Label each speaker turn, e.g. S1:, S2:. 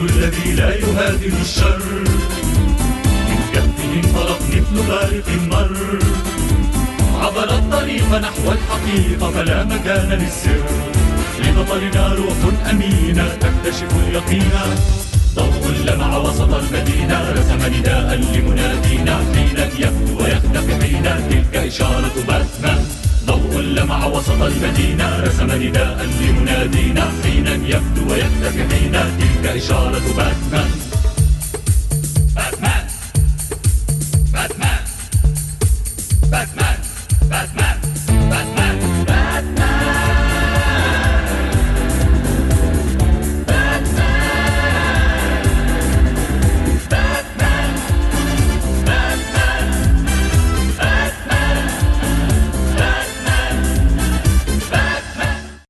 S1: الذي لا يهادن الشر. من كهفه انطلق مثل غارق مر. عبر الطريق نحو الحقيقة فلا مكان للسر. لبطلنا روح أمينة تكتشف اليقين. ضوء لمع وسط المدينة رسم نداء لمنادينا حين يبدو ويختفي حين تلك إشارة باتمان ضوء لمع وسط المدينة رسم نداء لمنادينا حين يبدو little Batman. Batman. Batman. Batman.